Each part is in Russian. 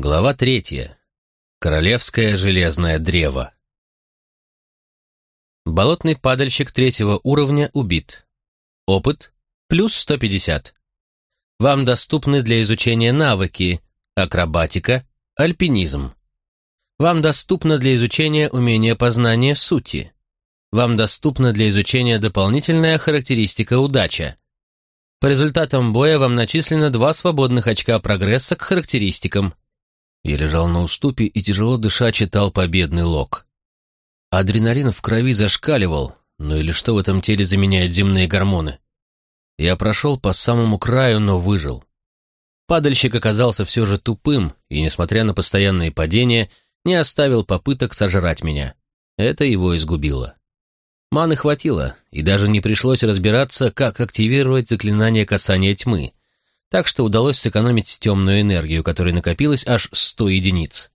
Глава третья. Королевское железное древо. Болотный падальщик третьего уровня убит. Опыт плюс 150. Вам доступны для изучения навыки акробатика, альпинизм. Вам доступно для изучения умения познания сути. Вам доступна для изучения дополнительная характеристика удача. По результатам боя вам начислено два свободных очка прогресса к характеристикам. Я лежал на уступе и тяжело дыша читал победный лог. Адреналин в крови зашкаливал, ну или что в этом теле заменяет земные гормоны. Я прошел по самому краю, но выжил. Падальщик оказался все же тупым и, несмотря на постоянные падения, не оставил попыток сожрать меня. Это его изгубило. Маны хватило, и даже не пришлось разбираться, как активировать заклинание касания тьмы, так что удалось сэкономить темную энергию, которой накопилось аж 100 единиц.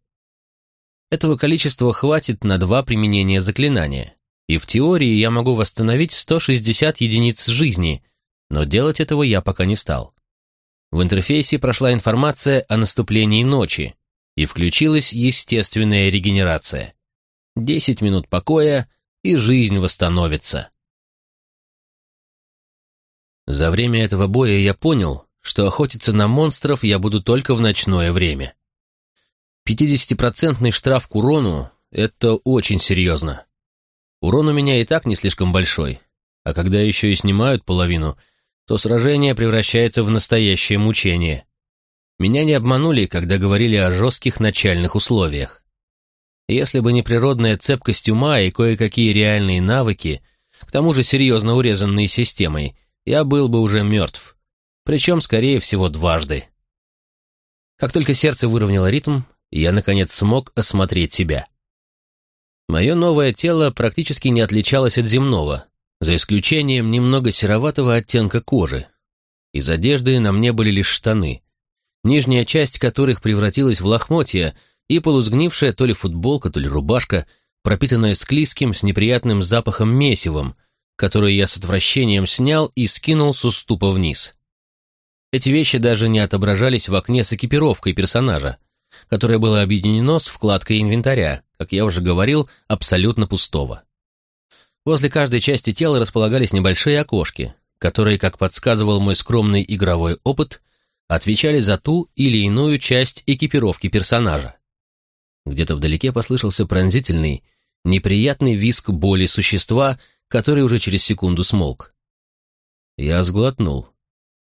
Этого количества хватит на два применения заклинания, и в теории я могу восстановить 160 единиц жизни, но делать этого я пока не стал. В интерфейсе прошла информация о наступлении ночи, и включилась естественная регенерация. 10 минут покоя, и жизнь восстановится. За время этого боя я понял, что охотиться на монстров я буду только в ночное время. 50-процентный штраф к урону — это очень серьезно. Урон у меня и так не слишком большой, а когда еще и снимают половину, то сражение превращается в настоящее мучение. Меня не обманули, когда говорили о жестких начальных условиях. Если бы не природная цепкость ума и кое-какие реальные навыки, к тому же серьезно урезанные системой, я был бы уже мертв причем, скорее всего, дважды. Как только сердце выровняло ритм, я, наконец, смог осмотреть себя. Мое новое тело практически не отличалось от земного, за исключением немного сероватого оттенка кожи. Из одежды на мне были лишь штаны, нижняя часть которых превратилась в лохмотья и полузгнившая то ли футболка, то ли рубашка, пропитанная склизким с неприятным запахом месивом, которую я с отвращением снял и скинул с уступа вниз. Эти вещи даже не отображались в окне с экипировкой персонажа, которое было объединено с вкладкой инвентаря, как я уже говорил, абсолютно пустого. Возле каждой части тела располагались небольшие окошки, которые, как подсказывал мой скромный игровой опыт, отвечали за ту или иную часть экипировки персонажа. Где-то вдалеке послышался пронзительный, неприятный визг боли существа, который уже через секунду смолк. Я сглотнул.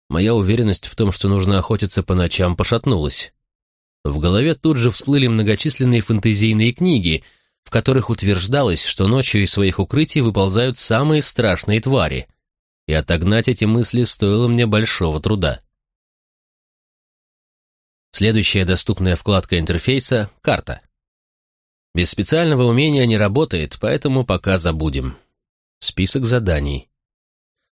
Моя уверенность в том, что нужно охотиться по ночам, пошатнулась. В голове тут же всплыли многочисленные фэнтезийные книги, в которых утверждалось, что ночью из своих укрытий выползают самые страшные твари, и отогнать эти мысли стоило мне большого труда. Следующая доступная вкладка интерфейса — карта. Без специального умения не работает, поэтому пока забудем. Список заданий.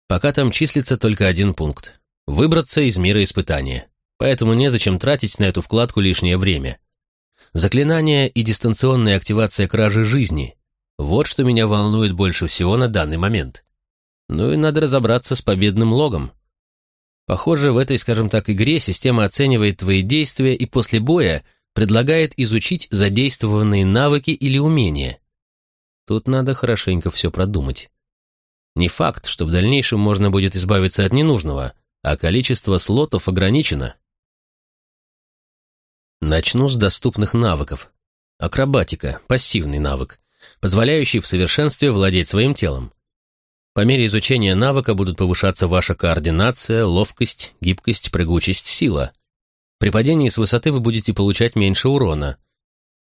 Пока там числится только один пункт выбраться из мира испытания, поэтому незачем тратить на эту вкладку лишнее время. Заклинание и дистанционная активация кражи жизни – вот что меня волнует больше всего на данный момент. Ну и надо разобраться с победным логом. Похоже, в этой, скажем так, игре система оценивает твои действия и после боя предлагает изучить задействованные навыки или умения. Тут надо хорошенько все продумать. Не факт, что в дальнейшем можно будет избавиться от ненужного, а количество слотов ограничено. Начну с доступных навыков. Акробатика – пассивный навык, позволяющий в совершенстве владеть своим телом. По мере изучения навыка будут повышаться ваша координация, ловкость, гибкость, прыгучесть, сила. При падении с высоты вы будете получать меньше урона.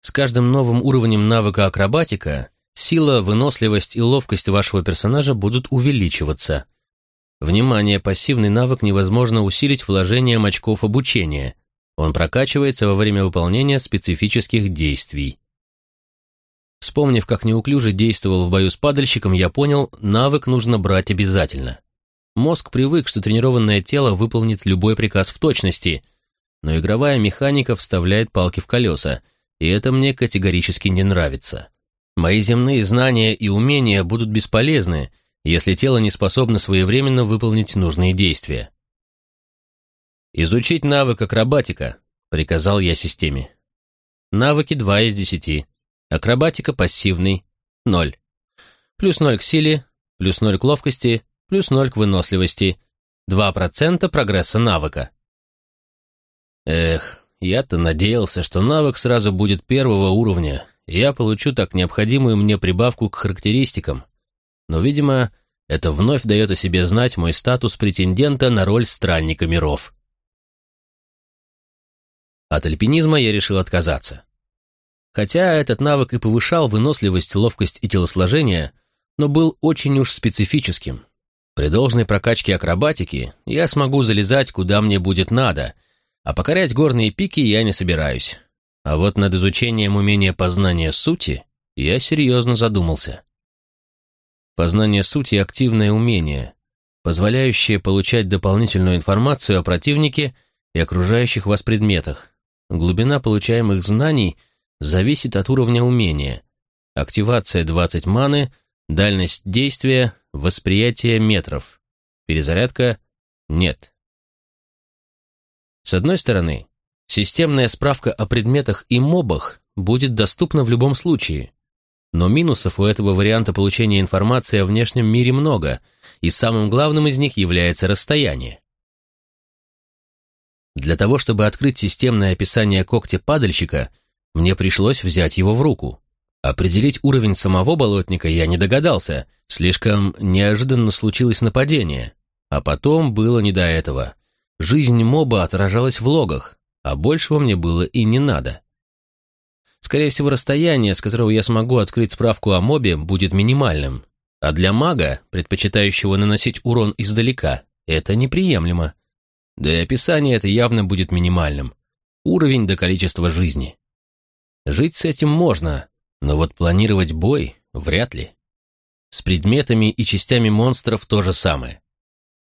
С каждым новым уровнем навыка акробатика сила, выносливость и ловкость вашего персонажа будут увеличиваться – Внимание, пассивный навык невозможно усилить вложением очков обучения. Он прокачивается во время выполнения специфических действий. Вспомнив, как неуклюже действовал в бою с падальщиком, я понял, навык нужно брать обязательно. Мозг привык, что тренированное тело выполнит любой приказ в точности, но игровая механика вставляет палки в колеса, и это мне категорически не нравится. Мои земные знания и умения будут бесполезны, если тело не способно своевременно выполнить нужные действия. «Изучить навык акробатика», — приказал я системе. Навыки 2 из 10. Акробатика пассивный – 0. Плюс 0 к силе, плюс 0 к ловкости, плюс 0 к выносливости. 2% прогресса навыка. Эх, я-то надеялся, что навык сразу будет первого уровня, и я получу так необходимую мне прибавку к характеристикам. Но, видимо, это вновь дает о себе знать мой статус претендента на роль странника миров. От альпинизма я решил отказаться. Хотя этот навык и повышал выносливость, ловкость и телосложение, но был очень уж специфическим. При должной прокачке акробатики я смогу залезать, куда мне будет надо, а покорять горные пики я не собираюсь. А вот над изучением умения познания сути я серьезно задумался. Познание сути — активное умение, позволяющее получать дополнительную информацию о противнике и окружающих вас предметах. Глубина получаемых знаний — зависит от уровня умения. Активация 20 маны, дальность действия, восприятие метров. Перезарядка – нет. С одной стороны, системная справка о предметах и мобах будет доступна в любом случае, но минусов у этого варианта получения информации о внешнем мире много, и самым главным из них является расстояние. Для того, чтобы открыть системное описание когтя падальщика – мне пришлось взять его в руку. Определить уровень самого болотника я не догадался, слишком неожиданно случилось нападение. А потом было не до этого. Жизнь моба отражалась в логах, а большего мне было и не надо. Скорее всего, расстояние, с которого я смогу открыть справку о мобе, будет минимальным. А для мага, предпочитающего наносить урон издалека, это неприемлемо. Да и описание это явно будет минимальным. Уровень до количества жизни. Жить с этим можно, но вот планировать бой вряд ли. С предметами и частями монстров то же самое.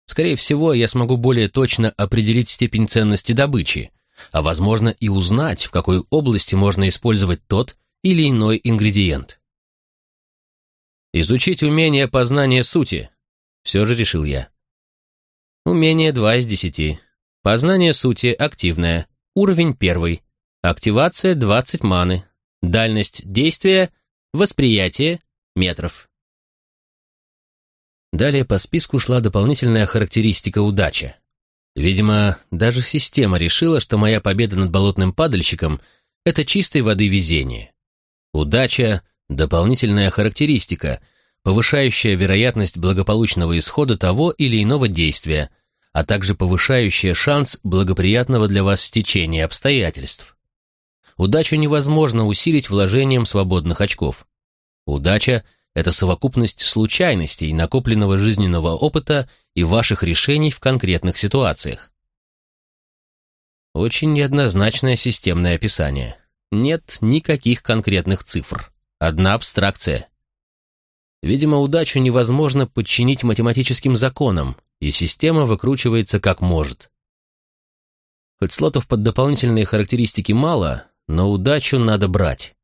Скорее всего, я смогу более точно определить степень ценности добычи, а возможно и узнать, в какой области можно использовать тот или иной ингредиент. Изучить умение познания сути. Все же решил я. Умение 2 из 10. Познание сути активное. Уровень 1. Активация 20 маны. Дальность действия восприятие метров. Далее по списку шла дополнительная характеристика удача. Видимо, даже система решила, что моя победа над болотным падальщиком — это чистой воды везение. Удача — дополнительная характеристика, повышающая вероятность благополучного исхода того или иного действия, а также повышающая шанс благоприятного для вас стечения обстоятельств. Удачу невозможно усилить вложением свободных очков. Удача — это совокупность случайностей, накопленного жизненного опыта и ваших решений в конкретных ситуациях. Очень неоднозначное системное описание. Нет никаких конкретных цифр. Одна абстракция. Видимо, удачу невозможно подчинить математическим законам, и система выкручивается как может. Хоть слотов под дополнительные характеристики мало, но удачу надо брать.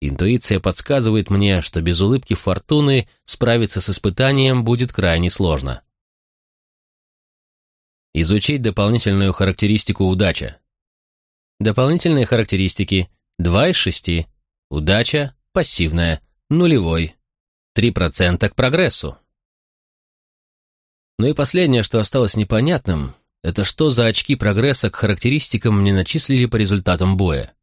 Интуиция подсказывает мне, что без улыбки фортуны справиться с испытанием будет крайне сложно. Изучить дополнительную характеристику удача. Дополнительные характеристики 2 из 6. Удача пассивная, нулевой. 3% к прогрессу. Ну и последнее, что осталось непонятным, это что за очки прогресса к характеристикам мне начислили по результатам боя.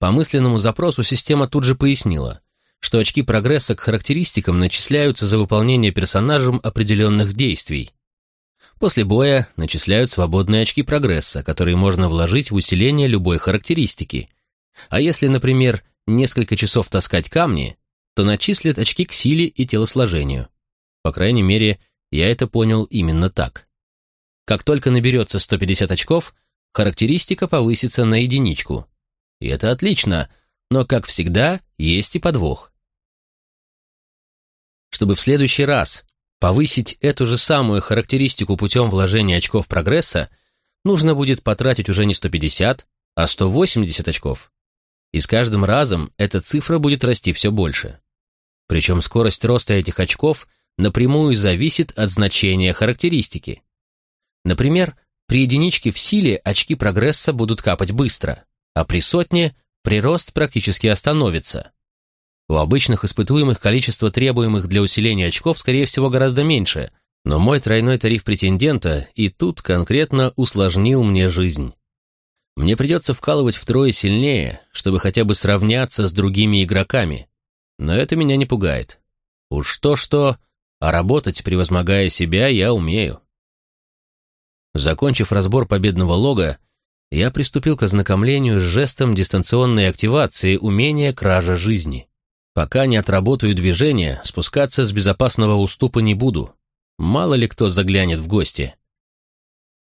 По мысленному запросу система тут же пояснила, что очки прогресса к характеристикам начисляются за выполнение персонажем определенных действий. После боя начисляют свободные очки прогресса, которые можно вложить в усиление любой характеристики. А если, например, несколько часов таскать камни, то начислят очки к силе и телосложению. По крайней мере, я это понял именно так. Как только наберется 150 очков, характеристика повысится на единичку, и это отлично, но, как всегда, есть и подвох. Чтобы в следующий раз повысить эту же самую характеристику путем вложения очков прогресса, нужно будет потратить уже не 150, а 180 очков. И с каждым разом эта цифра будет расти все больше. Причем скорость роста этих очков напрямую зависит от значения характеристики. Например, при единичке в силе очки прогресса будут капать быстро, а при сотне прирост практически остановится. У обычных испытуемых количество требуемых для усиления очков, скорее всего, гораздо меньше, но мой тройной тариф претендента и тут конкретно усложнил мне жизнь. Мне придется вкалывать втрое сильнее, чтобы хотя бы сравняться с другими игроками, но это меня не пугает. Уж то-что, а работать, превозмогая себя, я умею. Закончив разбор победного лога, я приступил к ознакомлению с жестом дистанционной активации умения кража жизни. Пока не отработаю движение, спускаться с безопасного уступа не буду. Мало ли кто заглянет в гости.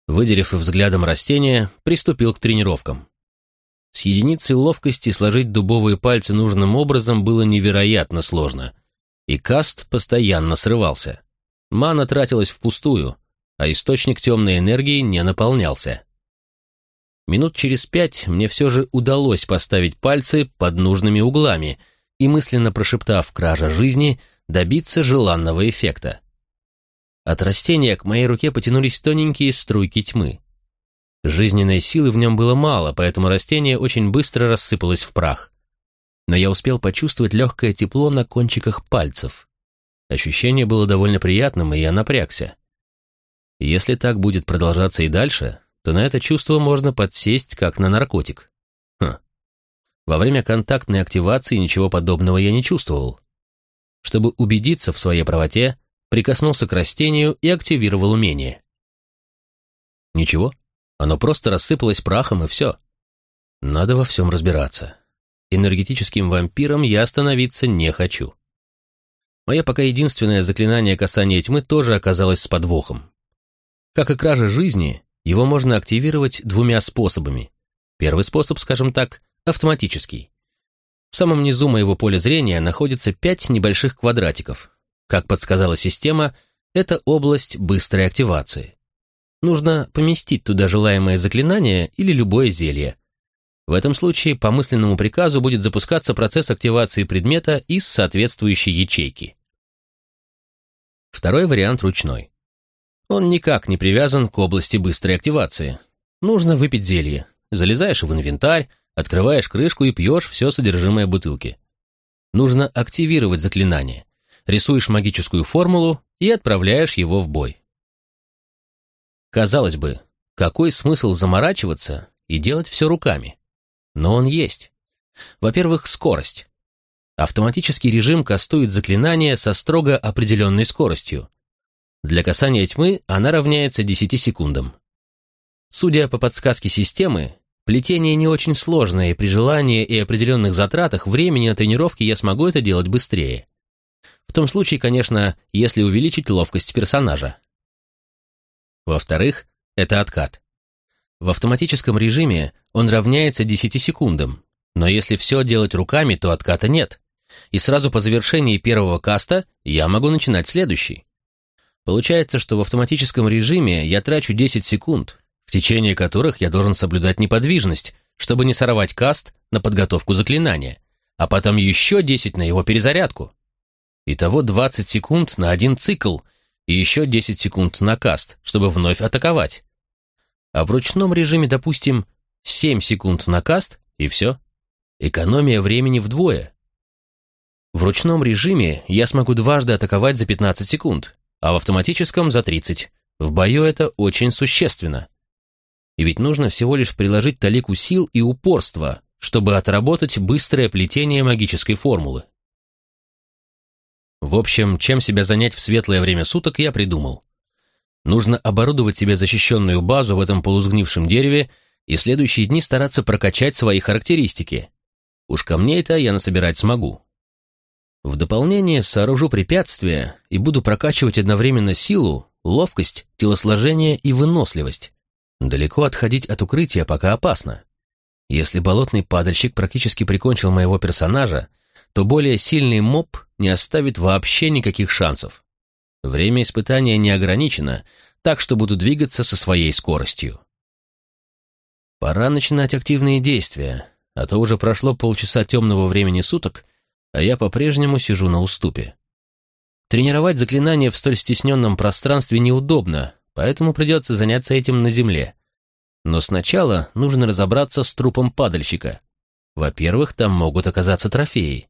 Выделив взглядом растение, приступил к тренировкам. С единицей ловкости сложить дубовые пальцы нужным образом было невероятно сложно, и каст постоянно срывался. Мана тратилась впустую, а источник темной энергии не наполнялся. Минут через пять мне все же удалось поставить пальцы под нужными углами — и, мысленно прошептав «кража жизни», добиться желанного эффекта. От растения к моей руке потянулись тоненькие струйки тьмы. Жизненной силы в нем было мало, поэтому растение очень быстро рассыпалось в прах. Но я успел почувствовать легкое тепло на кончиках пальцев. Ощущение было довольно приятным, и я напрягся. Если так будет продолжаться и дальше, то на это чувство можно подсесть, как на наркотик. Во время контактной активации ничего подобного я не чувствовал. Чтобы убедиться в своей правоте, прикоснулся к растению и активировал умение. Ничего, оно просто рассыпалось прахом и все. Надо во всем разбираться. Энергетическим вампиром я становиться не хочу. Мое пока единственное заклинание касания тьмы тоже оказалось с подвохом. Как и кража жизни, его можно активировать двумя способами. Первый способ, скажем так, автоматический. В самом низу моего поля зрения находится пять небольших квадратиков. Как подсказала система, это область быстрой активации. Нужно поместить туда желаемое заклинание или любое зелье. В этом случае по мысленному приказу будет запускаться процесс активации предмета из соответствующей ячейки. Второй вариант ручной. Он никак не привязан к области быстрой активации. Нужно выпить зелье. Залезаешь в инвентарь, Открываешь крышку и пьешь все содержимое бутылки. Нужно активировать заклинание. Рисуешь магическую формулу и отправляешь его в бой. Казалось бы, какой смысл заморачиваться и делать все руками? Но он есть. Во-первых, скорость. Автоматический режим кастует заклинание со строго определенной скоростью. Для касания тьмы она равняется 10 секундам. Судя по подсказке системы, Плетение не очень сложное, и при желании и определенных затратах времени на тренировки я смогу это делать быстрее. В том случае, конечно, если увеличить ловкость персонажа. Во-вторых, это откат. В автоматическом режиме он равняется 10 секундам, но если все делать руками, то отката нет. И сразу по завершении первого каста я могу начинать следующий. Получается, что в автоматическом режиме я трачу 10 секунд, в течение которых я должен соблюдать неподвижность, чтобы не сорвать каст на подготовку заклинания, а потом еще 10 на его перезарядку. Итого 20 секунд на один цикл и еще 10 секунд на каст, чтобы вновь атаковать. А в ручном режиме, допустим, 7 секунд на каст и все. Экономия времени вдвое. В ручном режиме я смогу дважды атаковать за 15 секунд, а в автоматическом за 30. В бою это очень существенно. И ведь нужно всего лишь приложить талику сил и упорства, чтобы отработать быстрое плетение магической формулы. В общем, чем себя занять в светлое время суток, я придумал. Нужно оборудовать себе защищенную базу в этом полузгнившем дереве и следующие дни стараться прокачать свои характеристики. Уж ко мне это я насобирать смогу. В дополнение сооружу препятствия и буду прокачивать одновременно силу, ловкость, телосложение и выносливость. Далеко отходить от укрытия пока опасно. Если болотный падальщик практически прикончил моего персонажа, то более сильный моб не оставит вообще никаких шансов. Время испытания не ограничено, так что буду двигаться со своей скоростью. Пора начинать активные действия, а то уже прошло полчаса темного времени суток, а я по-прежнему сижу на уступе. Тренировать заклинания в столь стесненном пространстве неудобно, поэтому придется заняться этим на земле. Но сначала нужно разобраться с трупом падальщика. во-первых, там могут оказаться трофеи.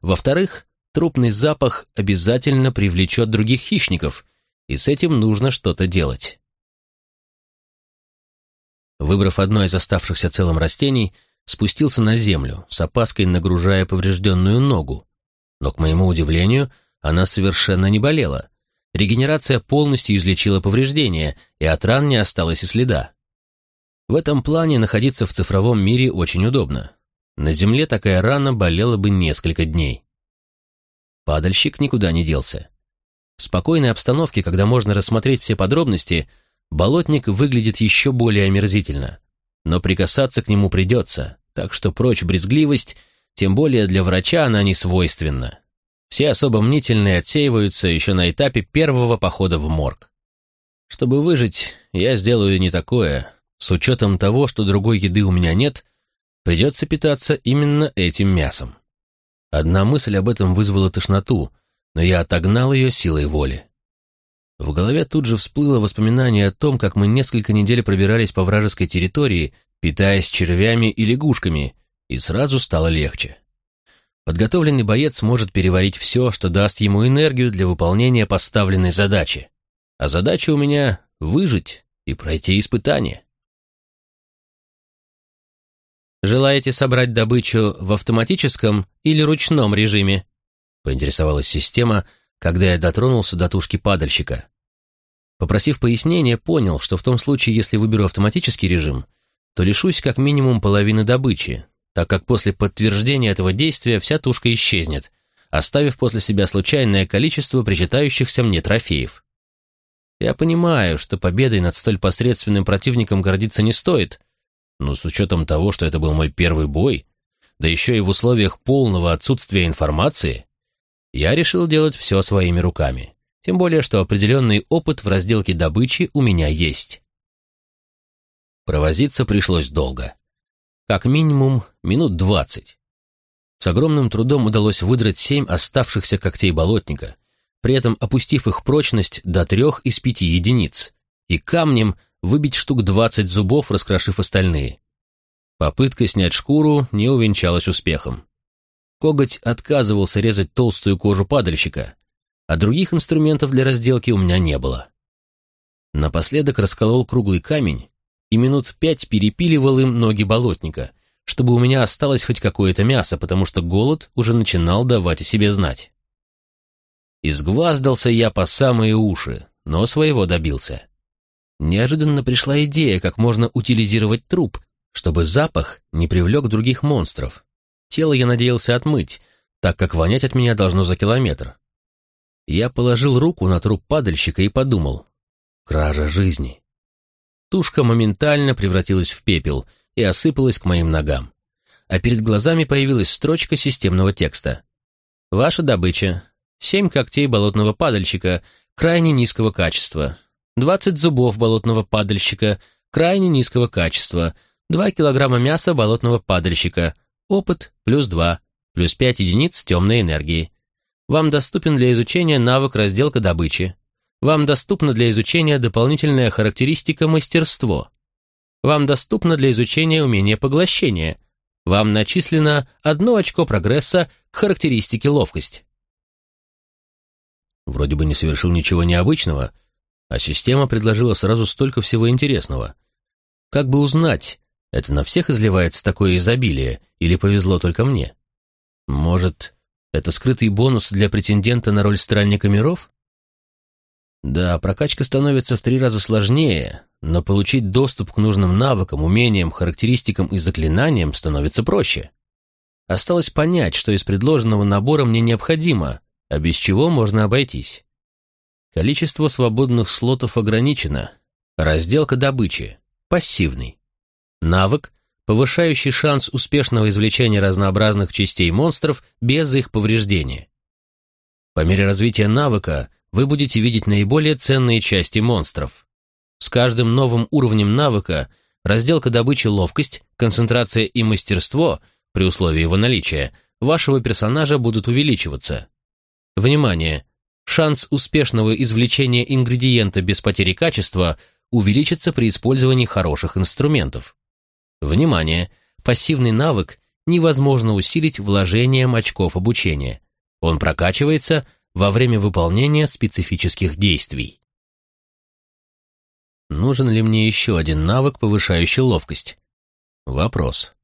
Во-вторых, трупный запах обязательно привлечет других хищников, и с этим нужно что-то делать. Выбрав одно из оставшихся целым растений, спустился на землю, с опаской нагружая поврежденную ногу. Но, к моему удивлению, она совершенно не болела. Регенерация полностью излечила повреждения, и от ран не осталось и следа. В этом плане находиться в цифровом мире очень удобно. На земле такая рана болела бы несколько дней. Падальщик никуда не делся. В спокойной обстановке, когда можно рассмотреть все подробности, болотник выглядит еще более омерзительно. Но прикасаться к нему придется, так что прочь брезгливость, тем более для врача она не свойственна. Все особо мнительные отсеиваются еще на этапе первого похода в морг. Чтобы выжить, я сделаю не такое. С учетом того, что другой еды у меня нет, придется питаться именно этим мясом. Одна мысль об этом вызвала тошноту, но я отогнал ее силой воли. В голове тут же всплыло воспоминание о том, как мы несколько недель пробирались по вражеской территории, питаясь червями и лягушками, и сразу стало легче. Подготовленный боец может переварить все, что даст ему энергию для выполнения поставленной задачи. А задача у меня — выжить и пройти испытание. «Желаете собрать добычу в автоматическом или ручном режиме?» — поинтересовалась система, когда я дотронулся до тушки падальщика. Попросив пояснения, понял, что в том случае, если выберу автоматический режим, то лишусь как минимум половины добычи, так как после подтверждения этого действия вся тушка исчезнет, оставив после себя случайное количество причитающихся мне трофеев. Я понимаю, что победой над столь посредственным противником гордиться не стоит, но с учетом того, что это был мой первый бой, да еще и в условиях полного отсутствия информации, я решил делать все своими руками. Тем более, что определенный опыт в разделке добычи у меня есть. Провозиться пришлось долго. Как минимум минут двадцать. С огромным трудом удалось выдрать семь оставшихся когтей болотника, при этом опустив их прочность до трех из пяти единиц, и камнем выбить штук двадцать зубов, раскрошив остальные. Попытка снять шкуру не увенчалась успехом. Коготь отказывался резать толстую кожу падальщика, а других инструментов для разделки у меня не было. Напоследок расколол круглый камень и минут пять перепиливал им ноги болотника, чтобы у меня осталось хоть какое-то мясо, потому что голод уже начинал давать о себе знать. Изгваздался я по самые уши, но своего добился. Неожиданно пришла идея, как можно утилизировать труп, чтобы запах не привлек других монстров. Тело я надеялся отмыть, так как вонять от меня должно за километр. Я положил руку на труп падальщика и подумал. Кража жизни. Тушка моментально превратилась в пепел и осыпалась к моим ногам. А перед глазами появилась строчка системного текста. «Ваша добыча. Семь когтей болотного падальщика, крайне низкого качества. 20 зубов болотного падальщика, крайне низкого качества, 2 килограмма мяса болотного падальщика, опыт плюс 2, плюс 5 единиц темной энергии. Вам доступен для изучения навык разделка добычи. Вам доступна для изучения дополнительная характеристика мастерство. Вам доступно для изучения умение поглощения. Вам начислено одно очко прогресса к характеристике ловкость. Вроде бы не совершил ничего необычного, а система предложила сразу столько всего интересного. Как бы узнать, это на всех изливается такое изобилие, или повезло только мне? Может, это скрытый бонус для претендента на роль странника миров? Да, прокачка становится в три раза сложнее, но получить доступ к нужным навыкам, умениям, характеристикам и заклинаниям становится проще. Осталось понять, что из предложенного набора мне необходимо, а без чего можно обойтись. Количество свободных слотов ограничено. Разделка добычи. Пассивный. Навык, повышающий шанс успешного извлечения разнообразных частей монстров без их повреждения. По мере развития навыка вы будете видеть наиболее ценные части монстров. С каждым новым уровнем навыка разделка добычи ловкость, концентрация и мастерство, при условии его наличия, вашего персонажа будут увеличиваться. Внимание! шанс успешного извлечения ингредиента без потери качества увеличится при использовании хороших инструментов. Внимание! Пассивный навык невозможно усилить вложением очков обучения. Он прокачивается во время выполнения специфических действий. Нужен ли мне еще один навык, повышающий ловкость? Вопрос.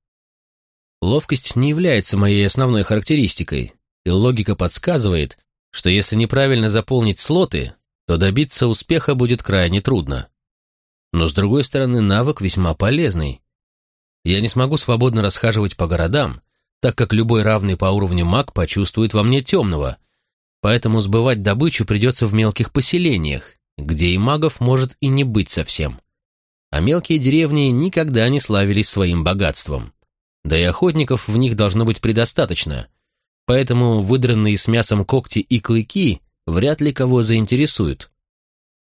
Ловкость не является моей основной характеристикой, и логика подсказывает, что если неправильно заполнить слоты, то добиться успеха будет крайне трудно. Но, с другой стороны, навык весьма полезный. Я не смогу свободно расхаживать по городам, так как любой равный по уровню маг почувствует во мне темного, поэтому сбывать добычу придется в мелких поселениях, где и магов может и не быть совсем. А мелкие деревни никогда не славились своим богатством. Да и охотников в них должно быть предостаточно, поэтому выдранные с мясом когти и клыки вряд ли кого заинтересуют.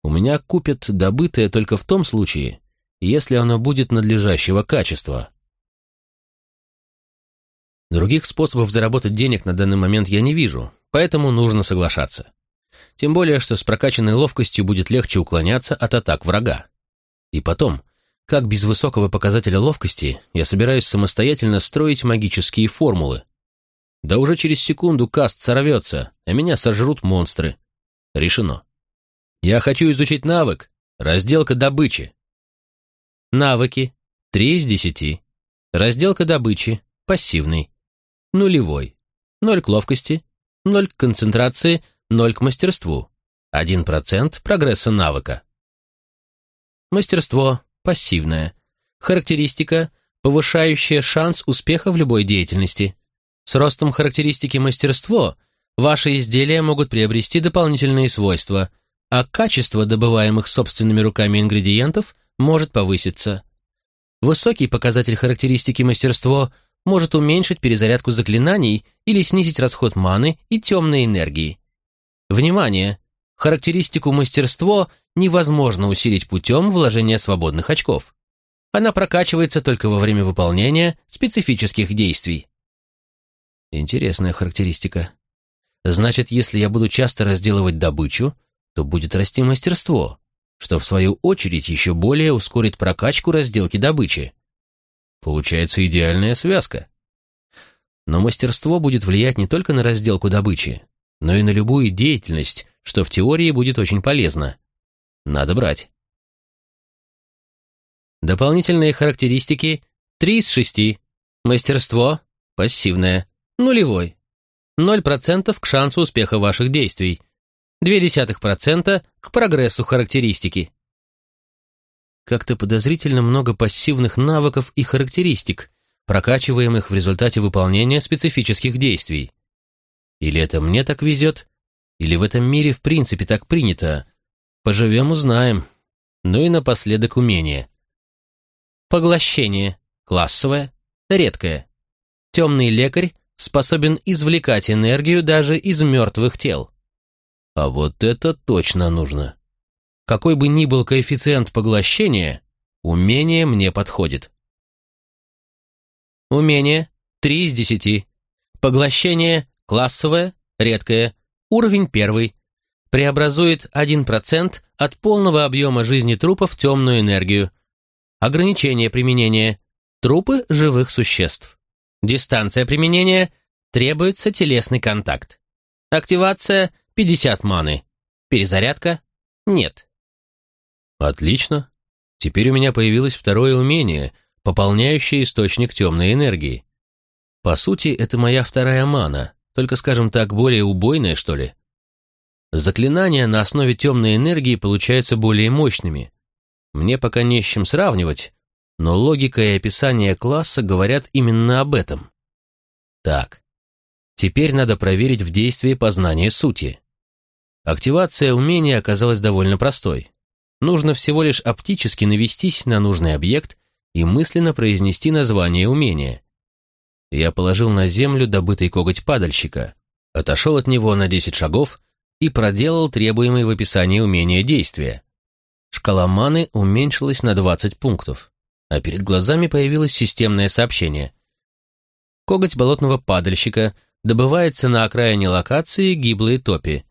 У меня купят добытое только в том случае, если оно будет надлежащего качества. Других способов заработать денег на данный момент я не вижу, поэтому нужно соглашаться. Тем более, что с прокачанной ловкостью будет легче уклоняться от атак врага. И потом, как без высокого показателя ловкости я собираюсь самостоятельно строить магические формулы? Да уже через секунду каст сорвется, а меня сожрут монстры. Решено. Я хочу изучить навык. Разделка добычи. Навыки. Три из десяти. Разделка добычи. Пассивный. Нулевой. Ноль к ловкости. Ноль к концентрации. Ноль к мастерству. Один процент прогресса навыка. Мастерство пассивное. Характеристика, повышающая шанс успеха в любой деятельности. С ростом характеристики мастерство ваши изделия могут приобрести дополнительные свойства, а качество добываемых собственными руками ингредиентов может повыситься. Высокий показатель характеристики мастерство может уменьшить перезарядку заклинаний или снизить расход маны и темной энергии. Внимание! Характеристику мастерство невозможно усилить путем вложения свободных очков. Она прокачивается только во время выполнения специфических действий. Интересная характеристика. Значит, если я буду часто разделывать добычу, то будет расти мастерство, что в свою очередь еще более ускорит прокачку разделки добычи. Получается идеальная связка. Но мастерство будет влиять не только на разделку добычи, но и на любую деятельность, что в теории будет очень полезно. Надо брать. Дополнительные характеристики 3 из 6. Мастерство пассивное, нулевой. 0% к шансу успеха ваших действий. 0,2% к прогрессу характеристики. Как-то подозрительно много пассивных навыков и характеристик, прокачиваемых в результате выполнения специфических действий. Или это мне так везет, или в этом мире в принципе так принято. Поживем, узнаем. Ну и напоследок умение. Поглощение. Классовое. Редкое. Темный лекарь способен извлекать энергию даже из мертвых тел. А вот это точно нужно. Какой бы ни был коэффициент поглощения, умение мне подходит. Умение 3 из 10. Поглощение классовое, редкое, Уровень первый. Преобразует 1% от полного объема жизни трупа в темную энергию. Ограничение применения. Трупы живых существ. Дистанция применения. Требуется телесный контакт. Активация 50 маны. Перезарядка? Нет. Отлично. Теперь у меня появилось второе умение, пополняющее источник темной энергии. По сути, это моя вторая мана, только, скажем так, более убойное, что ли. Заклинания на основе темной энергии получаются более мощными. Мне пока не с чем сравнивать, но логика и описание класса говорят именно об этом. Так, теперь надо проверить в действии познание сути. Активация умения оказалась довольно простой. Нужно всего лишь оптически навестись на нужный объект и мысленно произнести название умения. Я положил на землю добытый коготь падальщика, отошел от него на 10 шагов и проделал требуемые в описании умения действия. Шкала маны уменьшилась на 20 пунктов, а перед глазами появилось системное сообщение. Коготь болотного падальщика добывается на окраине локации гиблые топи.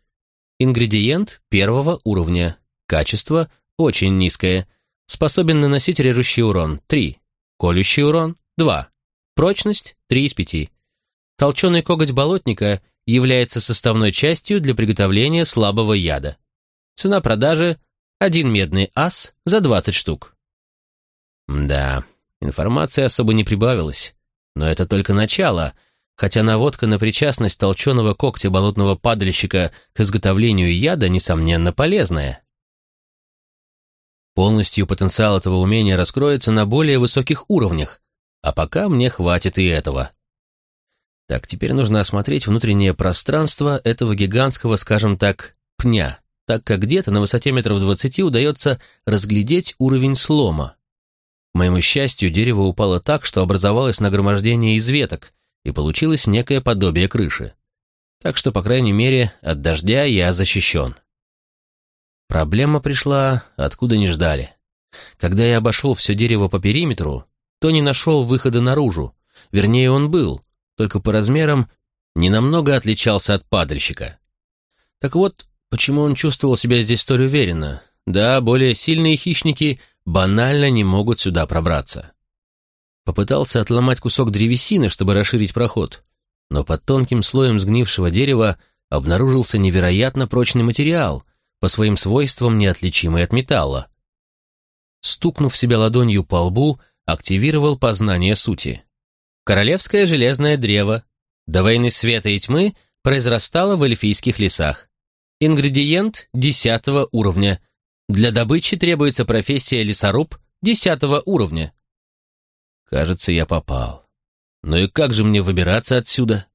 Ингредиент первого уровня. Качество очень низкое. Способен наносить режущий урон 3, колющий урон 2. Прочность – 3 из 5. Толченый коготь болотника является составной частью для приготовления слабого яда. Цена продажи – один медный ас за 20 штук. Да, информации особо не прибавилось. Но это только начало, хотя наводка на причастность толченого когтя болотного падальщика к изготовлению яда, несомненно, полезная. Полностью потенциал этого умения раскроется на более высоких уровнях, а пока мне хватит и этого. Так, теперь нужно осмотреть внутреннее пространство этого гигантского, скажем так, пня, так как где-то на высоте метров двадцати удается разглядеть уровень слома. К моему счастью, дерево упало так, что образовалось нагромождение из веток, и получилось некое подобие крыши. Так что, по крайней мере, от дождя я защищен. Проблема пришла, откуда не ждали. Когда я обошел все дерево по периметру, то не нашел выхода наружу. Вернее, он был, только по размерам ненамного отличался от падальщика. Так вот, почему он чувствовал себя здесь столь уверенно? Да, более сильные хищники банально не могут сюда пробраться. Попытался отломать кусок древесины, чтобы расширить проход, но под тонким слоем сгнившего дерева обнаружился невероятно прочный материал, по своим свойствам неотличимый от металла. Стукнув себя ладонью по лбу, активировал познание сути. Королевское железное древо до войны света и тьмы произрастало в эльфийских лесах. Ингредиент десятого уровня. Для добычи требуется профессия лесоруб десятого уровня. Кажется, я попал. Ну и как же мне выбираться отсюда?